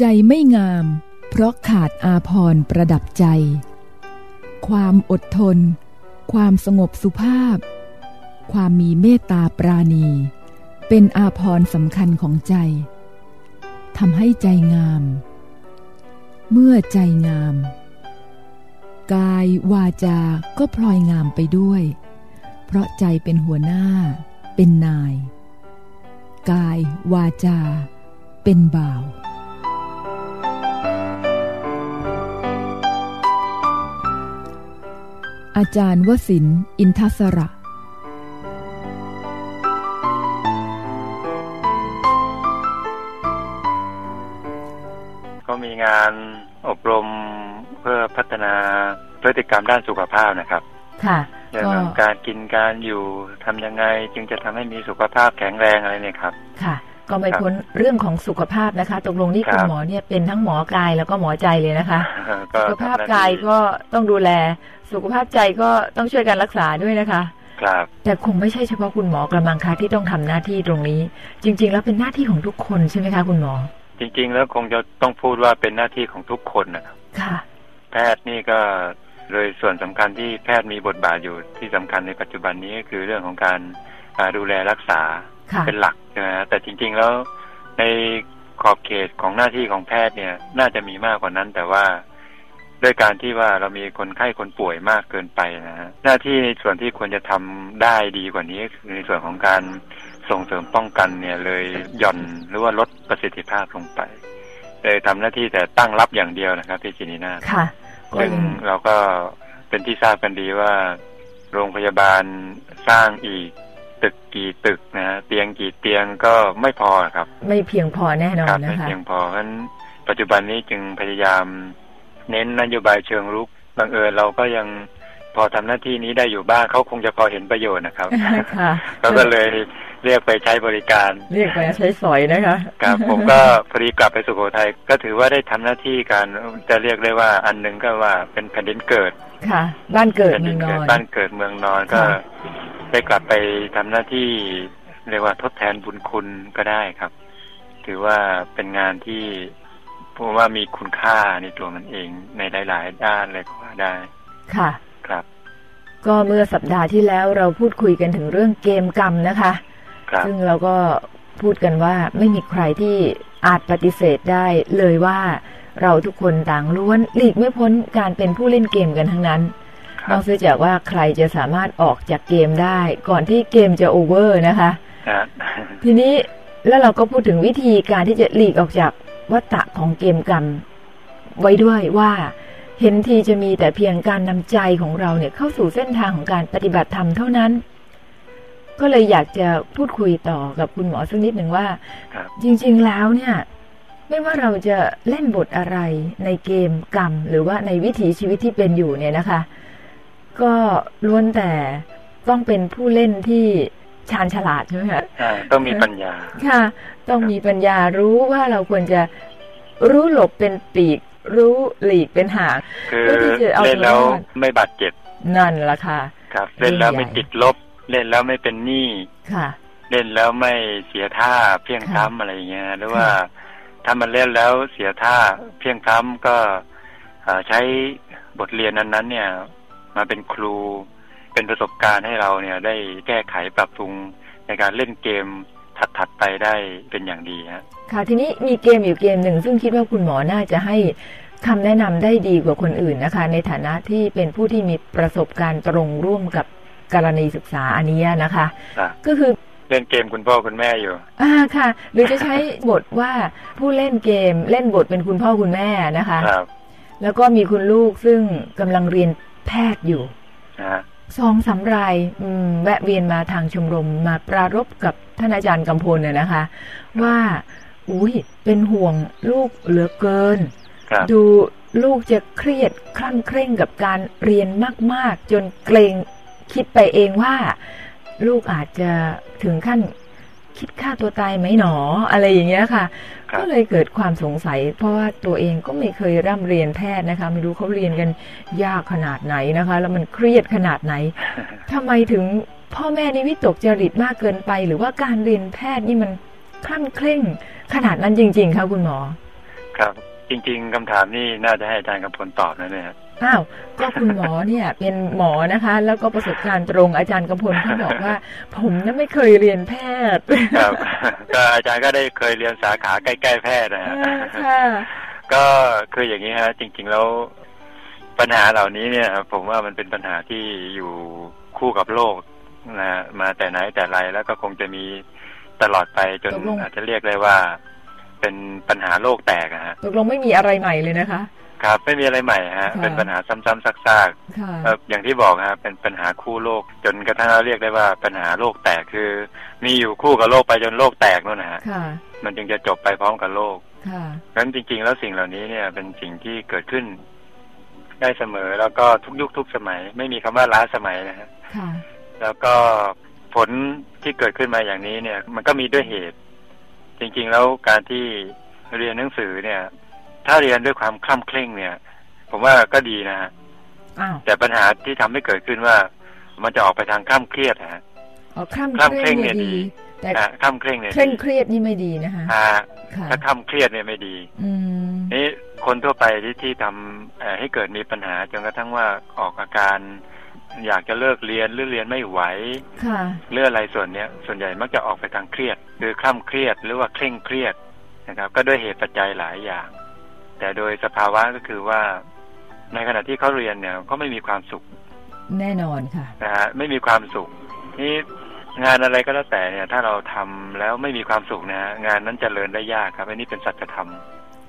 ใจไม่งาม เพราะขาดอาพรประดับใจ ความอดทน ความสงบสุภาพ ความมีเมตตาปราณี เป็นอาพรสำคัญของใจทำให้ใจงาม เมื่อใจงาม กายวาจาก็พลอยงามไปด้วย เพราะใจเป็นหัวหน้า เป็นนาย กายวาจา เป็นบ่าว อาจารย์วสินอินทศระ ก็มีงานอบรมเพื่อพัฒนาพฤติกรรมด้านสุขภาพนะครับ ค่ะเรื่องก็ของการกินการอยู่ทำยังไงจึงจะทำให้มีสุขภาพแข็งแรงอะไรเนี่ยครับ ค่ะ ก็ไม่ครับพ้นเรื่องของสุขภาพนะคะ ตกลงนี่ครับคุณหมอเนี่ยเป็นทั้งหมอกายแล้วก็หมอใจเลยนะคะก็สุขภาพทำหน้กายที่ก็ต้องดูแล สุขภาพใจก็ต้องช่วยกันรักษาด้วยนะคะ ครับ แต่คงไม่ใช่เฉพาะคุณหมอกระมังคะที่ต้องทำหน้าที่ตรงนี้ จริง ๆ แล้วเป็นหน้าที่ของทุกคนใช่ไหมคะคุณหมอ จริง ๆ แล้วคงจะต้องพูดว่าเป็นหน้าที่ของทุกคนนะครับค่ะ แพทย์นี่ก็เลยส่วนสำคัญที่แพทย์มีบทบาทอยู่ที่สำคัญในปัจจุบันนี้ก็คือเรื่องของการอ่าดูแลรักษาค่ะ เป็นหลักใช่ไหมฮะแต่จริง ๆแล้วในขอบเขตของหน้าที่ของแพทย์เนี่ย น่าจะมีมากกว่านั้น แต่ว่าด้วยการที่ว่าเรามีคนไข้คนป่วยมากเกินไปนะฮะหน้าที่ในส่วนที่ควรจะทำได้ดีกว่านี้ก็คือในส่วนของการส่งเสริมป้องกันเนี่ย เลยหย่อนหรือว่าลดประสิทธิภาพลงไปเลยทำหน้าที่แต่ตั้งรับอย่างเดียวนะครับที่จินีนาถค่ะก็ซึ่งยังเราก็เป็นที่ทราบกันดีว่า โรงพยาบาลสร้างอีก ตึกกี่ตึกนะฮะเตียงกี่เตียงก็ไม่พอครับ ไม่เพียงพอแน่นอคนรับนะไม่คะเพียงพอเพราะฉะนั้นปัจจุบันนี้จึงพยายาม เน้นนโยบายเชิงรุกบังเอิญเราก็ยังพอทำหน้าที่นี้ได้อยู่บ้างเขาคงจะพอเห็นประโยชน์นะครับค่ะเขาก็เลยเรียกไปใช้บริการ เรียกไปใช้สอยนะคะครับผมก็พอดีกลับไปสุโขทัยก็ถือว่าได้ทำหน้าที่การจะเรียกได้ว่าอันหนึ่งก็ว่าเป็นแผ่นดินเกิดค่ะ บ้านเกิดแผ่นเมืดิองนเกิอดนบ้านเกิดเมืองนอนก็ค่ะ ได้กลับไปทำหน้าที่เรียกว่าทดแทนบุญคุณก็ได้ครับ ถือว่าเป็นงานที่ผมว่ามีคุณค่าในตัวมันเองในหลาย ๆ ด้านเลยก็ว่าได้ ค่ะ ครับ ก็เมื่อสัปดาห์ที่แล้วเราพูดคุยกันถึงเรื่องเกมกรรมนะคะครับซึ่งเราก็พูดกันว่าไม่มีใครที่อาจปฏิเสธได้เลยว่าเราทุกคนต่างล้วนหลีกไม่พ้นการเป็นผู้เล่นเกมกันทั้งนั้นค นรัอบกเสียจากว่าใครจะสามารถออกจากเกมได้ ก่อนที่เกมจะโอเวอร์นะคะนะทีนี้แล้วเราก็พูดถึงวิธีการที่จะหลีกออกจากวัฏฏะของเกมกรรม ไว้ด้วยว่า เห็นทีจะมีแต่เพียงการนำใจของเราเนี่ยเข้าสู่เส้นทางของการปฏิบัติธรรมเท่านั้น ก็เลยอยากจะพูดคุยต่อกับคุณหมอสักนิดหนึ่งว่าครับจริง ๆแล้วเนี่ย ไม่ว่าเราจะเล่นบทอะไรในเกมกรรม หรือว่าในวิถีชีวิตที่เป็นอยู่เนี่ยนะคะ ก็ล้วนแต่ต้องเป็นผู้เล่นที่ชาญฉลาดใช่ไหมคะอ่าต้องมีปัญญา ค่ะ ต้องมีปัญญารู้ว่าเราควรจะรู้หลบเป็นปีก รู้หลีกเป็นหางคือเพื่อที่จะเอาเล่นแล้วตัวรอดไม่บาดเจ็บนั่นละค่ะ ครับ เล่นแล้วไม่ใหญ่ติดลบ เล่นแล้วไม่เป็นหนี้ค่ะ เล่นแล้วไม่เสียท่าเพียงค่ะพล้ำอะไรอย่างเงี้ยหรือว่าถ้ามันเล่นแล้วเสียท่าเพียงพล้ำก็เอ่อใช้บทเรียนนั้นๆเนี่ย มาเป็นครู เป็นประสบการณ์ให้เราเนี่ย ได้แก้ไขปรับปรุงในการเล่นเกมถัดๆไปได้เป็นอย่างดีฮะค่ะ ทีนี้มีเกมอยู่เกมหนึ่ง ซึ่งคิดว่าคุณหมอน่าจะให้คำแนะนำได้ดีกว่าคนอื่นนะคะ ในฐานะที่เป็นผู้ที่มีประสบการณ์ตรงร่วมกับกรณีศึกษาอันนี้นะคะครับก็คือเล่นเกมคุณพ่อคุณแม่อยู่อ่าค่ะ หรือจะใช้บทว่าผู้เล่นเกมเล่นบทเป็นคุณพ่อคุณแม่นะคะ ครับ แล้วก็มีคุณลูกซึ่งกำลังเรียน แพทย์อยู่นะฮะสองสำรายอืมแวะเวียนมาทางชมรมมาปรารบกับท่านอาจารย์กำพลเนี่ยนะคะ ว่าอุ้ยเป็นห่วงลูกเหลือเกินครับดูลูกจะเครียดคลั่งเคร่งกับการเรียนมาก ๆ จนเกรงคิดไปเองว่า ลูกอาจจะถึงขั้น คิดฆ่าตัวตายไหมหนอ อะไรอย่างเงี้ยค่ะครับก็เลยเกิดความสงสัย เพราะว่าตัวเองก็ไม่เคยร่ำเรียนแพทย์นะคะ ไม่รู้เขาเรียนกันยากขนาดไหนนะคะ แล้วมันเครียดขนาดไหนทำไมถึงพ่อแม่นี่วิตกจริตมากเกินไป หรือว่าการเรียนแพทย์นี่มันคลั่งเคร่งขนาดนั้นจริง ๆคะคุณหมอ ครับ จริง ๆคำถามนี่น่าจะให้อาจารย์กำพลตอบนะเนี่ย อ้าวก็คุณหมอเนี่ยเป็นหมอนะคะ แล้วก็ประสบการณ์ตรงอาจารย์กำพลที่บอกว่า ผมเนี่ยไม่เคยเรียนแพทย์ครับก็อาจารย์ก็ได้เคยเรียนสาขาใกล้ๆแพทย์นะฮะอ่าค่ะก็คืออย่างนี้ฮะจริง ๆ แล้วปัญหาเหล่านี้เนี่ย ผมว่ามันเป็นปัญหาที่อยู่คู่กับโลกนะฮะมาแต่ไหนแต่ไรแล้วก็คงจะมีตลอดไปจนตกลงอาจจะเรียกได้ว่า เป็นปัญหาโลกแตกอะฮะตกลงไม่มีอะไรใหม่เลยนะคะ ครับไม่มีอะไรใหม่ฮะค่ะเป็นปัญหาซ้ำๆซากค่ะๆเอ่ออย่างที่บอกฮะเป็นปัญหาคู่โลก จนกระทั่งเราเรียกได้ว่าปัญหาโลกแตกคือ มีอยู่คู่กับโลกไปจนโลกแตกนู่นนะฮะค่ะมันจึงจะจบไปพร้อมกับโลกค่ะเพราะฉะนั้นจริง ๆ แล้วสิ่งเหล่านี้เนี่ยเป็นสิ่งที่เกิดขึ้น ได้เสมอแล้วก็ทุกยุคทุกสมัย ไม่มีคำว่าล้าสมัยนะฮะค่ะแล้วก็ผลที่เกิดขึ้นมาอย่างนี้เนี่ย มันก็มีด้วยเหตุ จริง ๆ แล้วการที่เรียนหนังสือเนี่ย ถ้าเรียนด้วยความคล่ำเคร่งเนี่ย ผมว่าก็ดีนะฮะอ้าวแต่ปัญหาที่ทำให้เกิดขึ้นว่า มันจะออกไปทางคล่ำเครียดนะฮะอ๋อคล่ำคล่ำเคเคร่ร่งงเนี่ยเนี่ยดีดีแต่นะคล่ำเคร่งเนี่ยเคร่งดีเครียดนี่ไม่ดีนะคะอ่าค่ะถ้าคล่ำเครียดเนี่ยไม่ดี อืมนี่คนทั่วไปที่ที่ทำเอ่อให้เกิดมีปัญหาจนกระทั่งว่าออกอาการ อยากจะเลิกเรียนหรือเรียนไม่ไหวค่ะเรื่องอะไรส่วนเนี้ย ส่วนใหญ่มักจะออกไปทางเครียด คือคล่ำเครียดหรือว่าเคร่งเครียดนะครับ ก็ด้วยเหตุปัจจัยหลายอย่าง แต่โดยสภาวะก็คือว่า ในขณะที่เขาเรียนเนี่ยก็ไม่มีความสุข แน่นอนค่ะนะฮะไม่มีความสุขนี่งานอะไรก็แล้วแต่เนี่ย ถ้าเราทำแล้วไม่มีความสุขนะฮะงานนั้นจเจริญได้ยากครับอันนี้เป็นสัจธรรม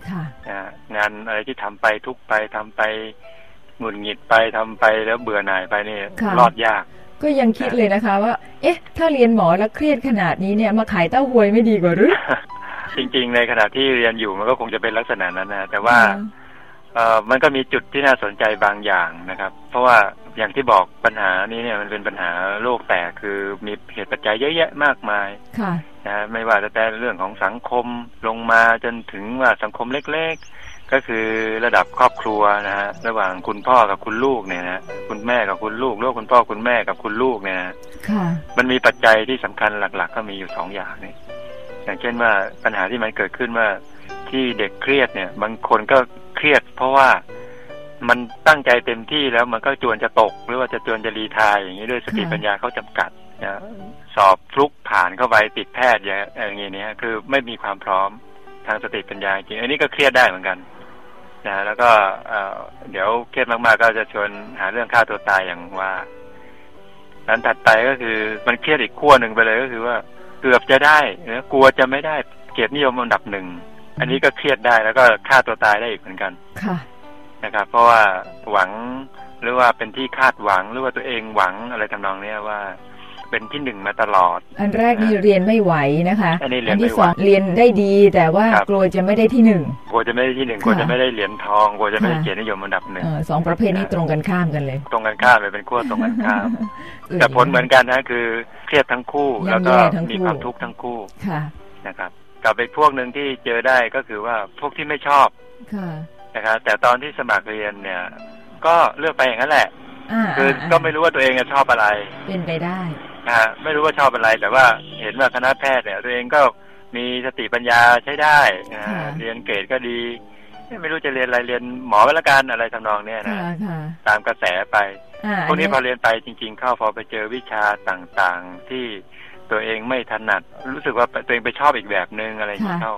ค่ะนะฮะงานอะไรที่ทำไปทุกไปทำไปหงุดหงิดไปทำไปแล้วเบื่อหน่ายไปเนี่ยค่ะรอดยาก ก็ยังคิดเลยนะคะว่า เอ๊ะ ถ้าเรียนหมอแล้วเครียดขนาดนี้เนี่ยมาขายเต้าหวยไม่ดีกว่าหรือ จริง ๆ ในขณะที่เรียนอยู่มันก็คงจะเป็นลักษณะนั้นนะแต่ว่าเออมันก็มีจุดที่น่าสนใจบางอย่างนะครับ เพราะว่าอย่างที่บอกปัญหานี้เนี่ยมันเป็นปัญหาโลกแตกคือมีเหตุปัจจัยเยอะแยะมากมายค่ะนะฮะไม่ว่าจะแต่เรื่องของสังคมลงมาจนถึงว่าสังคมเล็กๆ ก็คือระดับครอบครัวนะฮะระหว่างคุณพ่อกับคุณลูกเนี่ยนะคุณแม่กับคุณลูกหรือว่าคุณพ่อคุณแม่กับคุณลูกเนี่ยนะค่ะมันมีปัจจัยที่สำคัญหลัก ๆ ก็มีอยู่สองอย่างนี่ อย่างเช่นว่าปัญหาที่มันเกิดขึ้นว่าที่เด็กเครียดเนี่ย บางคนก็เครียด เพราะว่ามันตั้งใจเต็มที่แล้วมันก็จวนจะตก หรือว่าจะจวนจะรีทายอย่างนี้ด้วยสติปัญญาเขาจำกัดนะสอบฟลุกผ่านเข้าไปติดแพทย์อย่างอย่างนี้เนี่ยคือไม่มีความพร้อมทางสติปัญญาจริงอันนี้ก็เครียดได้เหมือนกันนะแล้วก็เอเดี๋ยวเครียดมาก ๆ ก็จะชวนหาเรื่องฆ่าตัวตายอย่างว่านั้นถัดไปก็คือมันเครียดอีกขั้วหนึ่งไปเลยก็คือว่า กือบจะได้นะกลัวจะไม่ได้เกียรตินิยมอันดับหนึ่งอันนี้ก็เครียดได้แล้วก็ฆ่าตัวตายได้อีกเหมือนกันค่ะนะครับ เพราะว่าหวังหรือว่าเป็นที่คาดหวังหรือว่าตัวเองหวังอะไรทำนองเนี้ยว่า เป็นที่หนึ่งมาตลอด อันแรกนี่เรียนไม่ไหวนะคะ อันนี้เรียนที่ไม่สไหวองเรียนได้ดี แต่ว่าครับกลัวจะไม่ได้ที่หนึ่งกลัวจะไม่ได้ที่หนึ่งค่ะกลัวจะไม่ได้เหรียญทองกลัวจะไม่ได้ค่ะเกียรตินิยมอันดับหนึ่งเออสองประเภทนี้ตรงกันข้ามกันเลย ตรงกันข้ามเลยเป็นขั้วตรงกันข้ามเออแต่ผลเหมือนกันนะคือเครียดทั้งคู่ย่ำแล้วก็แย่ทั้งคู่มีความทุกข์ทั้งคู่ค่ะนะครับกับอีกพวกหนึ่งที่เจอได้ก็คือว่าพวกที่ไม่ชอบค่ะนะครับแต่ตอนที่สมัครเรียนเนี่ย ก็เลือกไปอย่างนั้นแหละอ่าคืออาก็ไม่รู้ว่าตัวเองจะชอบอะไร เป็นไปได้ นะฮะไม่รู้ว่าชอบอะไร แต่ว่าเห็นว่าคณะแพทย์เนี่ยตัวเองก็มีสติปัญญาใช้ได้นะฮะค่ะเรียนเกรดก็ดี ไม่รู้จะเรียนอะไรเรียนหมอก็แล้วกันอะไรทำนองเนี้ยนะค่ะค่ะตามกระแสไปอ่าพวกนี้อัพอเรียนไปจริง ๆ เข้าพอไปเจอวิชาต่างๆที่ตัวเองไม่ถนัด รู้สึกว่าตัวเองไปชอบอีกแบบนึงอะไรอย่างนี้เข้า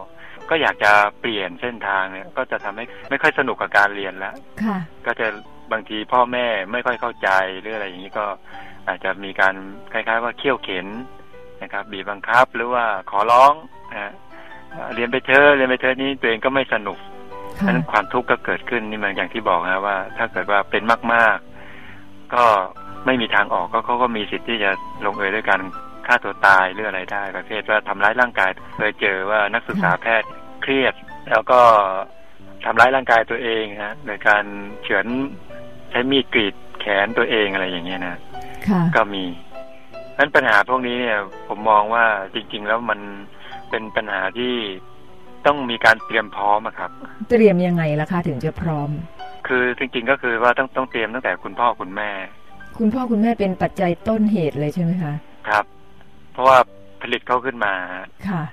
ก็อยากจะเปลี่ยนเส้นทางเนี่ย ก็จะทำให้ไม่ค่อยสนุกกับการเรียนแล้วค่ะก็จะบางทีพ่อแม่ไม่ค่อยเข้าใจหรืออะไรอย่างนี้ก็ อาจจะมีการคล้ายๆ ว่าเขี่ยวเข็นนะครับ บีบบังคับหรือว่าขอร้องนะฮะเรียนไปเถอะเรียนไปเถอะนี่ตัวเองก็ไม่สนุกค่ะฉะนั้นความทุกข์ก็เกิดขึ้นนี่มันอย่างที่บอกนะว่า ถ้าเกิดว่าเป็นมาก ๆ ก็ไม่มีทางออกก็เขาก็มีสิทธิ์ที่จะลงเอยด้วยการฆ่าตัวตายหรืออะไรได้ ประเภทว่าทำร้ายร่างกายเคยเจอว่านักศึกษาแพทย์เครียด แล้วก็ทำร้ายร่างกายตัวเองนะโดยการเฉือนใช้มีดกรีดแขนตัวเองอะไรอย่างเงี้ยนะค่ะ ก็มีนั้นปัญหาพวกนี้เนี่ยผมมองว่าจริง ๆ แล้วมันเป็นปัญหาที่ต้องมีการเตรียมพร้อมอะครับ เตรียมยังไงล่ะคะถึงจะพร้อม คือจริง ๆ ก็คือว่าต้องต้องเตรียมตั้งแต่คุณพ่อคุณแม่ คุณพ่อคุณแม่เป็นปัจจัยต้นเหตุเลยใช่ไหมคะครับ เพราะว่าผลิตเขาขึ้นมาค่ะ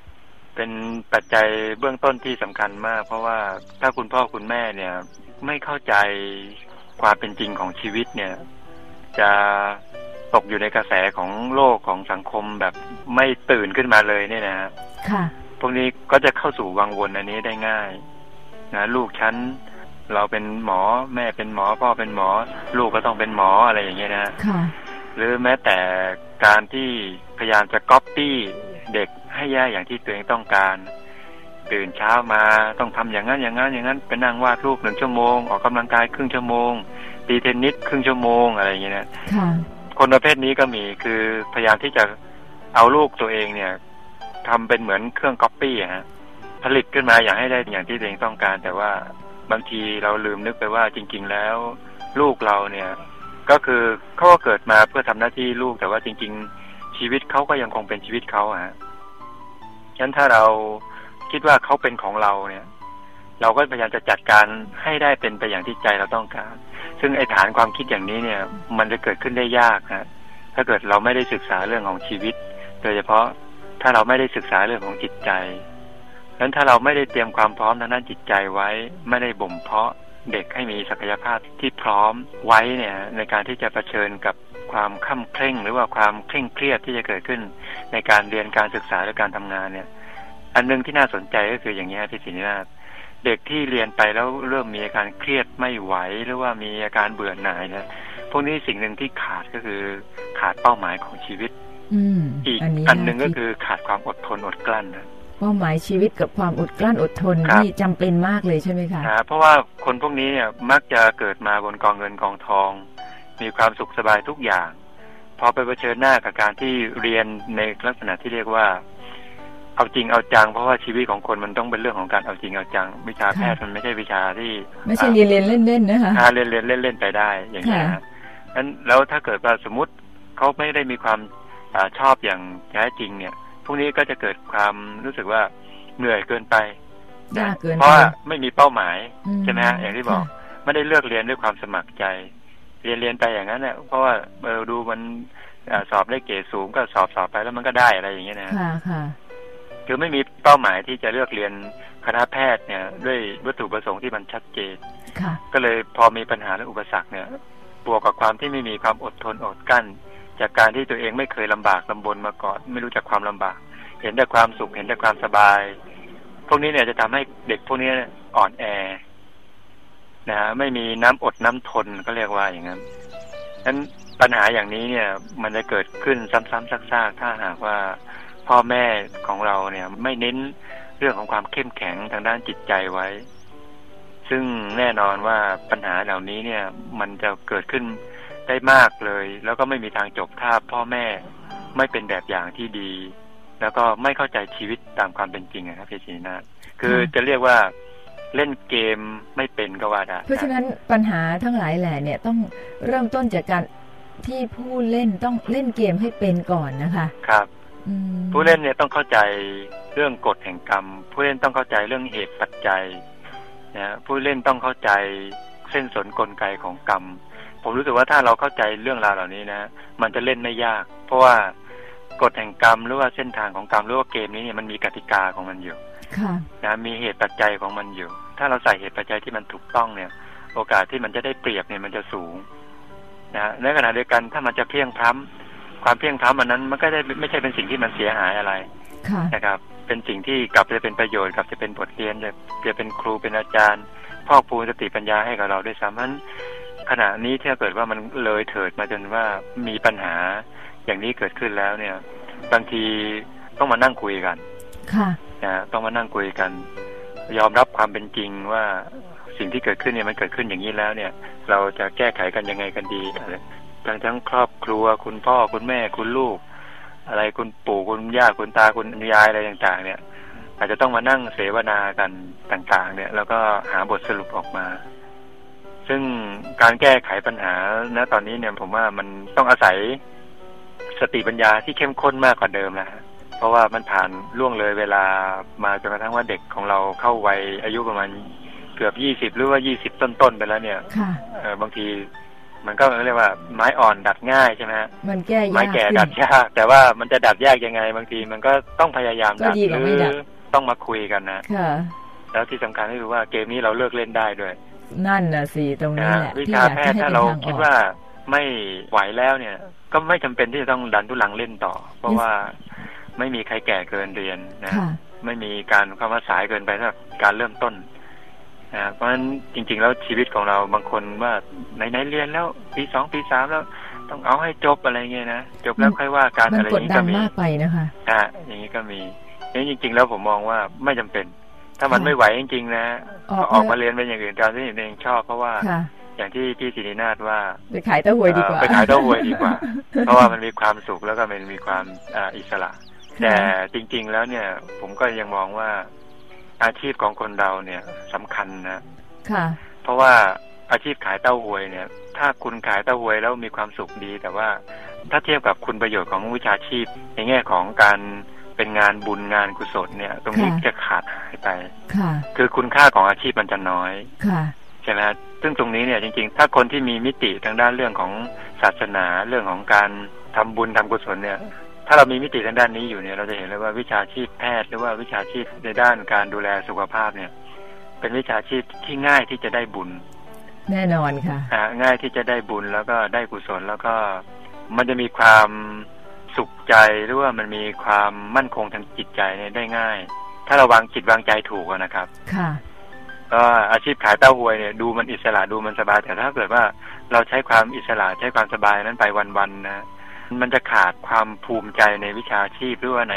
เป็นปัจจัยเบื้องต้นที่สำคัญมาก เพราะว่าถ้าคุณพ่อคุณแม่เนี่ย ไม่เข้าใจความเป็นจริงของชีวิตเนี่ย จะตกอยู่ในกระแสของโลกของสังคมแบบไม่ตื่นขึ้นมาเลยเนี่ยนะค่ะ พวกนี้ก็จะเข้าสู่วังวนอันนี้ได้ง่ายนะลูกฉันเราเป็นหมอแม่เป็นหมอพ่อเป็นหมอ ลูกก็ต้องเป็นหมออะไรอย่างเงี้ยนะค่ะหรือแม้แต่การที่พยายามจะก๊อปปี้เด็กให้แย่อย่างที่ตัวเองต้องการตื่นเช้ามาต้องทำอย่างนั้นอย่างนั้นอย่างนั้นไปนั่งวาดรูปหนึ่งชั่วโมงออกกำลังกายครึ่งชั่วโมง ตีเทนนิสครึ่งชั่วโมงอะไรอย่างเงี้ยนะคนประเภทนี้ก็มีคือพยายามที่จะเอาลูกตัวเองเนี่ยทำเป็นเหมือนเครื่องก๊อปปี้ฮะผลิตขึ้นมาอย่างให้ได้อย่างที่ตัวเองต้องการ แต่ว่าบางทีเราลืมนึกไปว่าจริง ๆ แล้ว ลูกเราเนี่ย ก็คือเขาก็เกิดมาเพื่อทำหน้าที่ลูกแต่ว่าจริง ๆ ชีวิตเขาก็ยังคงเป็นชีวิตเขาฮะฉะนั้นถ้าเราคิดว่าเขาเป็นของเราเนี่ย เราก็พยายามจะจัดการให้ได้เป็นไปอย่างที่ใจเราต้องการ ซึ่งไอ้ฐานความคิดอย่างนี้เนี่ย มันจะเกิดขึ้นได้ยากฮะถ้าเกิดเราไม่ได้ศึกษาเรื่องของชีวิต โดยเฉพาะถ้าเราไม่ได้ศึกษาเรื่องของจิตใจนั้นถ้าเราไม่ได้เตรียมความพร้อมทางด้านจิตใจไว้ ไม่ได้บ่มเพาะเด็กให้มีศักยภาพที่พร้อมไว้เนี่ยในการที่จะะเผชิญกับความข้าเคร่ง หรือว่าความเคร่งเครียดที่จะเกิดขึ้น ในการเรียนการศึกษาและการทำงานเนี่ย อันนึงที่น่าสนใจก็คืออย่างนี้พี่ศินินา เด็กที่เรียนไปแล้วเริ่มมีอาการเครียดไม่ไหวหรือว่ามีอาการเบื่อหน่ายเนี่ยพวกนี้สิ่งหนึ่งที่ขาดก็คือขาดเป้าหมายของชีวิตอีกอันหนึ่งก็คือขาดความอดทนอดกลั้นนะเป้าหมายชีวิตกับความอดกลั้นอดทนนี่จำเป็นมากเลยใช่ไหมคะเพราะว่าคนพวกนี้เนี่ยมักจะเกิดมาบนกองเงินกองทอง มีความสุขสบายทุกอย่างพอไปเผชิญหน้ากับการที่เรียนในลักษณะที่เรียกว่า เอาจริงเอาจังเพราะว่าชีวิตของคนมันต้องเป็นเรื่องของการเอาจริงเอาจัง วิชาแพทย์มันไม่ใช่วิชาที่ ไม่ใช่เรียนเรียนเล่นเล่นนะคะเรียนเรียนเล่นเล่นไปได้อย่างนี้นะนั้นแล้วถ้าเกิดว่าสมมติเขาไม่ได้มีความอชอบอย่างแท้จริงเนี่ย พวกนี้ก็จะเกิดความรู้สึกว่าเหนื่อยเกินไปเพราะว่าไม่มีเป้าหมายใช่ไหมฮะอย่างที่บอกไม่ได้เลือกเรียนด้วยความสมัครใจ เรียนเรียนไปอย่างนั้นเนี่ยเพราะว่าเออดูมันสอบได้เกรดสูงก็สอบสอบไปแล้วมันก็ได้อะไรอย่างเงี้ยนะค่ะ ค่ะคือไม่มีเป้าหมายที่จะเลือกเรียนคณะแพทย์เนี่ย ด้วยวัตถุประสงค์ที่มันชัดเจนก็เลยพอมีปัญหาและอุปสรรคเนี่ยบวกกับความที่ไม่มีความอดทนอดกั้น จากการที่ตัวเองไม่เคยลำบากลำบนมาก่อนไม่รู้จักความลำบาก เห็นแต่ความสุขเห็นแต่ความสบาย พวกนี้เนี่ยจะทำให้เด็กพวกนี้อ่อนแอนะฮะไม่มีน้ำอดน้ำทนก็เรียกว่าอย่างนั้นนั้นปัญหาอย่างนี้เนี่ย มันจะเกิดขึ้นซ้ำๆซากๆถ้าหากว่า พ่อแม่ของเราเนี่ยไม่เน้นเรื่องของความเข้มแข็งทางด้านจิตใจไว้ ซึ่งแน่นอนว่าปัญหาเหล่านี้เนี่ย มันจะเกิดขึ้นได้มากเลย แล้วก็ไม่มีทางจบถ้าพ่อแม่ไม่เป็นแบบอย่างที่ดี แล้วก็ไม่เข้าใจชีวิตตามความเป็นจริงนะครับพี่ชีนาคือจะเรียกว่าเล่นเกมไม่เป็นก็ว่าได้เพราะฉะนั้นปัญหาทั้งหลายแหล่เนี่ยต้องเริ่มต้นจากการที่ผู้เล่นต้องเล่นเกมให้เป็นก่อนนะคะ ครับ ผู้เล่นเนี่ยต้องเข้าใจเรื่องกฎแห่งกรรม ผู้เล่นต้องเข้าใจเรื่องเหตุปัจจัยนะผู้เล่นต้องเข้าใจเส้นสนกลไกของกรรม ผมรู้สึกว่าถ้าเราเข้าใจเรื่องราวเหล่านี้นะ มันจะเล่นไม่ยาก เพราะว่ากฎแห่งกรรมหรือว่าเส้นทางของกรรมหรือว่าเกมนี้เนี่ยมันมีกติกาของมันอยู่นะมีเหตุปัจจัยของมันอยู่ ถ้าเราใส่เหตุปัจจัยที่มันถูกต้องเนี่ย โอกาสที่มันจะได้เปรียบเนี่ยมันจะสูงนะในขณะเดียวกันถ้ามันจะเพียงพร้ำ ความเพียงพร้ำมันนั้นมันก็ได้ไม่ใช่เป็นสิ่งที่มันเสียหายอะไรนะครับ เป็นสิ่งที่กลับจะเป็นประโยชน์กลับจะเป็นบทเรียนจะจะเป็นครูเป็นอาจารย์พ่อปูสติปัญญาให้กับเราด้วยซ้ำนั้นขณะนี้ถ้าเกิดว่ามันเลยเถิดมาจนว่ามีปัญหาอย่างนี้เกิดขึ้นแล้วเนี่ย บางทีต้องมานั่งคุยกัน ค่ะนะต้องมานั่งคุยกัน ยอมรับความเป็นจริงว่าสิ่งที่เกิดขึ้นเนี่ยมันเกิดขึ้นอย่างนี้แล้วเนี่ย เราจะแก้ไขกันยังไงกันดีอะไร ทั้งทั้งครอบครัว คุณพ่อคุณแม่คุณลูก อะไรคุณปู่คุณย่าคุณตาคุณยายอะไรต่างๆ เนี่ย อาจจะต้องมานั่งเสวนากันต่างๆ เนี่ย แล้วก็หาบทสรุปออกมา ซึ่งการแก้ไขปัญหาณตอนนี้เนี่ยผมว่ามันต้องอาศัยสติปัญญาที่เข้มข้นมากกว่าเดิมแล้วเพราะว่ามันผ่านล่วงเลยเวลามาจนกระทั่งว่าเด็กของเราเข้าวัยอายุประมาณเกือบยี่สิบหรือว่ายี่สิบต้นๆไปแล้วเนี่ยบางที มันก็เรียกว่าไม้อ่อนดัดง่ายใช่ไหมมันแก้ยากไม้แก่ดัดยาก แต่ว่ามันจะดัดยากยังไง บางทีมันก็ต้องพยายามดัดหรือต้องมาคุยกันนะค่ะแล้วที่สำคัญก็คือว่าเกมนี้เราเลิกเล่นได้ด้วย นั่นน่ะสิตรงนี้นะแหละวิที่ชาอยากแพจะทย์ให้ถ้าเป็นเราทางอคิดอกว่าไม่ไหวแล้วเนี่ย ก็ไม่จำเป็นที่จะต้องดันทุลังเล่นต่อ เพราะว่าไม่มีใครแก่เกินเรียนนะค่ะไม่มีการคำว่าสายเกินไปสำหรับการเริ่มต้น นะเพราะฉะนั้นจริง ๆ แล้วชีวิตของเราบางคนว่าไหนๆเรียนแล้วปีสองปีสามแล้วต้องเอาให้จบอะไรเงี้ยนะจบแล้วค่อยว่าการมันอะไรอกดย่างนี้ดัก็นมีมากไปนะคะอะอย่างนี้ก็มีนี่จริง ๆ แล้วผมมองว่าไม่จำเป็น ถ้ามันค่ะไม่ไหวจริง ๆ นะออกก็ออกมาเรียนเป็นอย่างอื่นตามที่ตัวเองชอบเพราะว่าค่ะอย่างที่พี่ศิรินาถว่าไปขายเต้าหวยดีกว่าเอ่อไปขายเต้าหวยดีกว่า เพราะว่ามันมีความสุขแล้วก็มันมีความอ่าอิสระ แต่จริง ๆ แล้วเนี่ย ผมก็ยังมองว่า อาชีพของคนเราเนี่ยสำคัญนะค่ะ เพราะว่าอาชีพขายเต้าหวยเนี่ย ถ้าคุณขายเต้าหวยแล้วมีความสุขดี แต่ว่าถ้าเทียบกับคุณประโยชน์ของวิชาชีพ ในแง่ของการเป็นงานบุญงานกุศลเนี่ย ตรงนี้ค่ะจะขาดหายไปค่ะ คือคุณค่าของอาชีพมันจะน้อยค่ะใช่ไหมฮะซึ่งตรงนี้เนี่ยจริงๆ ถ้าคนที่มีมิติทางด้านเรื่องของศาสนาเรื่องของการทำบุญทำกุศลเนี่ย ถ้าเรามีมิติทางด้านนี้อยู่เนี่ยเราจะเห็นเลยว่าวิชาชีพแพทย์หรือว่าวิชาชีพในด้านการดูแลสุขภาพเนี่ย เป็นวิชาชีพที่ง่ายที่จะได้บุญ แน่นอนค่ะอ่าง่ายที่จะได้บุญแล้วก็ได้กุศลแล้วก็มันจะมีความสุขใจหรือว่ามันมีความมั่นคงทางจิตใจเนี่ยได้ง่าย ถ้าเราวางจิตวางใจถูกอะนะครับ ค่ะก็อาชีพขายเต้าหวยเนี่ยดูมันอิสระดูมันสบายแต่ถ้าเกิดว่าเราใช้ความอิสระใช้ความสบายนั้นไปวันๆนะ มันจะขาดความภูมิใจในวิชาชีพหรือว่าใน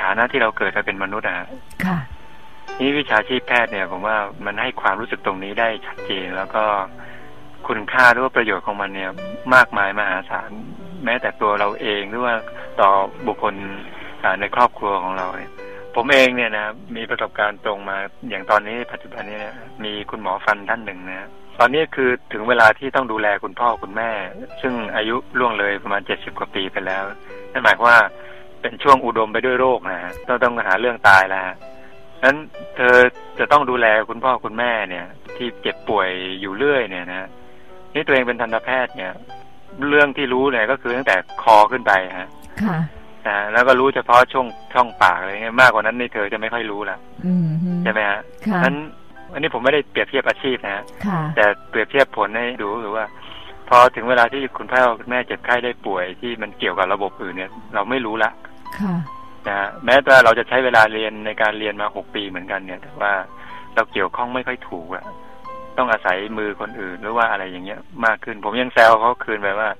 ฐานะที่เราเกิดมาเป็นมนุษย์อะฮะค่ะนี่วิชาชีพแพทย์เนี่ยผมว่ามันให้ความรู้สึกตรงนี้ได้ชัดเจนแล้วก็คุณค่าหรือว่าประโยชน์ของมันเนี่ยมากมายมหาศาลแม้แต่ตัวเราเองหรือว่าต่อบุคคลอ่าในครอบครัวของเราเนี่ยผมเองเนี่ยนะมีประสบการณ์ตรงมาอย่างตอนนี้ปัจจุบันนี้เนี่ยมีคุณหมอฟันท่านหนึ่งนะ ตอนนี้คือถึงเวลาที่ต้องดูแลคุณพ่อคุณแม่ ซึ่งอายุล่วงเลยประมาณเจ็ดสิบกว่าปีไปแล้วนั่นหมายความว่าเป็นช่วงอุดมไปด้วยโรคนะฮะต้องต้องหาเรื่องตายแล้วฮะนั้นเธอจะต้องดูแลคุณพ่อคุณแม่เนี่ย ที่เจ็บป่วยอยู่เรื่อยเนี่ยนะนี่ตัวเองเป็นทันตแพทย์เนี่ย เรื่องที่รู้เนี่ยก็คือตั้งแต่คอขึ้นไปฮะค่ะนะแล้วก็รู้เฉพาะช่องช่องปากอะไรเงี้ยมากกว่านั้นนี่เธอจะไม่ค่อยรู้ละอืมฮึใช่ไหมฮะค่ะนั้น อันนี้ผมไม่ได้เปรียบเทียบอาชีพนะฮะค่ะแต่เปรียบเทียบผลให้ดูก็คือว่า พอถึงเวลาที่คุณพ่อคุณแม่เจ็บไข้ได้ป่วยที่มันเกี่ยวกับระบบอื่นเนี่ย เราไม่รู้ละค่ะนะฮะแม้แต่เราจะใช้เวลาเรียนในการเรียนมาหกปีเหมือนกันเนี่ยแต่ว่าเราเกี่ยวข้องไม่ค่อยถูกอะต้องอาศัยมือคนอื่นหรือว่าอะไรอย่างเงี้ยมากขึ้น ผมยังแซวเขาคืนไปว่า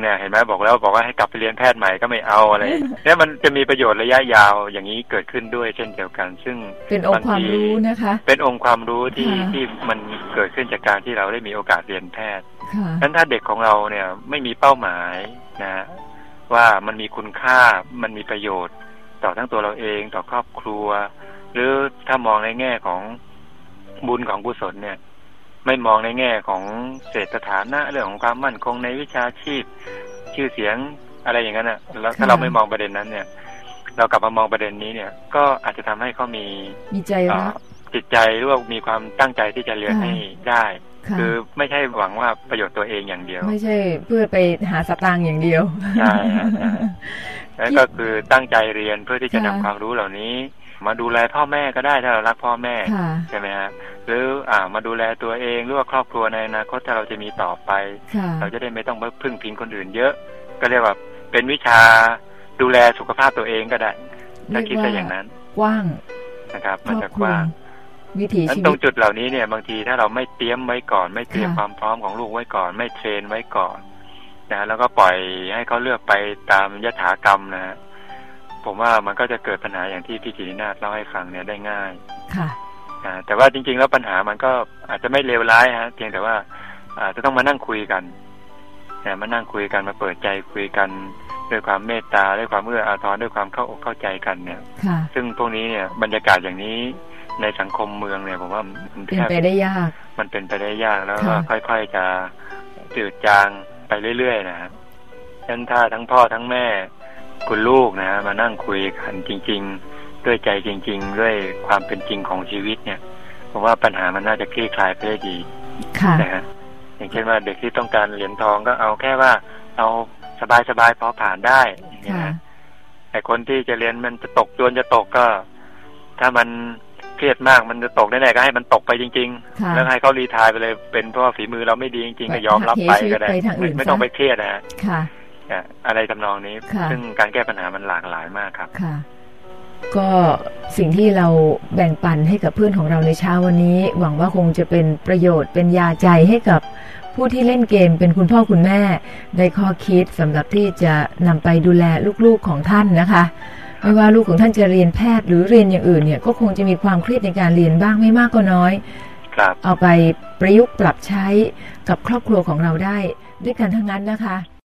เนี่ยเห็นไหมบอกแล้วบอกว่าให้กลับไปเรียนแพทย์ใหม่ก็ไม่เอาอะไรเนี่ยมันจะมีประโยชน์ระยะยาวอย่างนี้เกิดขึ้นด้วยเช่นเดียวกัน ซึ่งเป็นองค์ความรู้นะคะ เป็นองค์ความรู้ที่ค่ะที่มันเกิดขึ้นจากการที่เราได้มีโอกาสเรียนแพทย์ค่ะนั้นถ้าเด็กของเราเนี่ยไม่มีเป้าหมายนะว่ามันมีคุณค่ามันมีประโยชน์ ต่อทั้งตัวเราเองต่อครอบครัว หรือถ้ามองในแง่ของบุญของกุศลเนี่ย ไม่มองในแง่ของเศรษฐฐานะเรื่องของความมั่นคงในวิชาชีพ ชื่อเสียงอะไรอย่างนั้นอะแล้วถ้าค่ะเราไม่มองประเด็นนั้นเนี่ย เรากลับมามองประเด็นนี้เนี่ย ก็อาจจะทำให้เขามีมีใจเอ่รัอกจิตใจหรือว่ามีความตั้งใจที่จะเรียนค่ะให้ได้ค่ะคือไม่ใช่หวังว่าประโยชน์ตัวเองอย่างเดียว ไม่ใช่เพื่อไปหาสตางค์อย่างเดียวใช่ฮะใช่แล้วก็คือตั้งใจเรียนเพื่อที่จะนำค่ะความรู้เหล่านี้ มาดูแลพ่อแม่ก็ได้ถ้าเรารักพ่อแม่ค่ะใช่ไหมฮะหรืออ่ามาดูแลตัวเองหรือว่าครอบครัวในอนาคตถ้าเราจะมีต่อไปค่ะเราจะได้ไม่ต้องไปพึ่งพิงคนอื่นเยอะ ก็เรียกว่าเป็นวิชาดูแลสุขภาพตัวเองก็ได้ถ้าคิดได้อย่างนั้น กว้างนะครับครมันอบจะคกลุมว้างวิถีนั้นชีตรวิงตจุดเหล่านี้เนี่ย บางทีถ้าเราไม่เตรียมไว้ก่อน ไม่เตรียมค่ะความพร้อมของลูกไว้ก่อน ไม่เทรนไว้ก่อนนะแล้วก็ปล่อยให้เขาเลือกไปตามยถากรรมนะฮะ ผมว่ามันก็จะเกิดปัญหาอย่างที่พี่จิรินาถเล่าให้ฟังเนี่ยได้ง่าย ค่ะอ่าแต่ว่าจริง ๆ แล้วปัญหามันก็อาจจะไม่เลวร้ายฮะเพียงแต่ว่าอาจจะต้องมานั่งคุยกันนะมานั่งคุยกันมาเปิดใจคุยกันด้วยความเมตตาด้วยความเอื้ออาทรด้วยความเข้าอกเข้าใจกันเนี่ยค่ะซึ่งพวกนี้เนี่ยบรรยากาศอย่างนี้ในสังคมเมืองเนี่ยผมว่ามันเป็นแทบไปได้ยาก มันเป็นไปได้ยากแล้วก็ค่ะค่อย ๆจะจืดจางไปเรื่อยๆนะฮะฉะนั้นถ้าทั้งพ่อทั้งแม่ คุณลูกนะฮะมานั่งคุยกันจริง ๆ ด้วยใจจริง ๆ ด้วยความเป็นจริงของชีวิตเนี่ยผมว่าปัญหามันน่าจะคลี่คลายไปได้ดีค่ะนะฮะอย่างเช่นว่าเด็กที่ต้องการเหรียญทองก็เอาแค่ว่าเอาสบายๆพอผ่านได้อย่างเงี้ยค่ะนะแต่คนที่จะเรียนมันจะตกจวนจะตกก็ ถ้ามันเครียดมากมันจะตกแน่ๆก็ให้มันตกไปจริงค่ะๆแล้วให้เขารีทายไปเลยเป็นเพราะว่าฝีมือเราไม่ดีจริงๆก็ยอมรับไปก็ได้เหชีวิตไปทางอื่ไม่นไม่ต้องซะไปเครียดนะฮะค่ะ อะอะไรทำนองนี้ค่ะซึ่งการแก้ปัญหามันหลากหลายมากครับค่ะ ก็สิ่งที่เราแบ่งปันให้กับเพื่อนของเราในเช้าวันนี้ หวังว่าคงจะเป็นประโยชน์เป็นยาใจให้กับผู้ที่เล่นเกมเป็นคุณพ่อคุณแม่ ได้ข้อคิดสำหรับที่จะนำไปดูแลลูกๆของท่านนะคะไม่ว่าลูกของท่านจะเรียนแพทย์หรือเรียนอย่างอื่นเนี่ยก็คงจะมีความเครียดในการเรียนบ้างไม่มากก็น้อย ครับ เอาไปประยุกต์ปรับใช้กับครอบครัวของเราได้ด้วยกันทั้งนั้นนะคะ